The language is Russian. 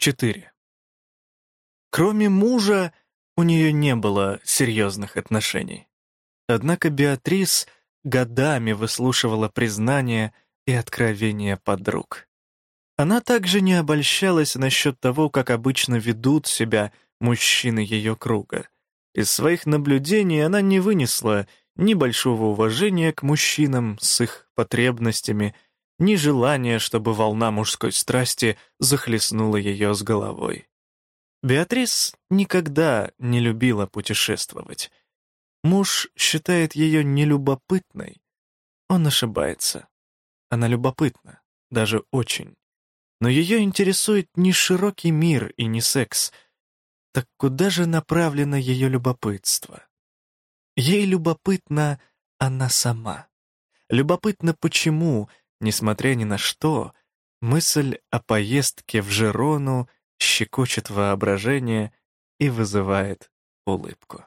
4. Кроме мужа, у нее не было серьезных отношений. Однако Беатрис годами выслушивала признания и откровения подруг. Она также не обольщалась насчет того, как обычно ведут себя мужчины ее круга. Из своих наблюдений она не вынесла ни большого уважения к мужчинам с их потребностями, ни желания, чтобы волна мужской страсти захлестнула ее с головой. Беатрис никогда не любила путешествовать. Муж считает ее нелюбопытной. Он ошибается. Она любопытна, даже очень. Но ее интересует не широкий мир и не секс. Так куда же направлено ее любопытство? Ей любопытна она сама. Любопытно, почему, несмотря ни на что, мысль о поездке в Жерону щекочет воображение и вызывает улыбку.